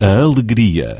a alegria.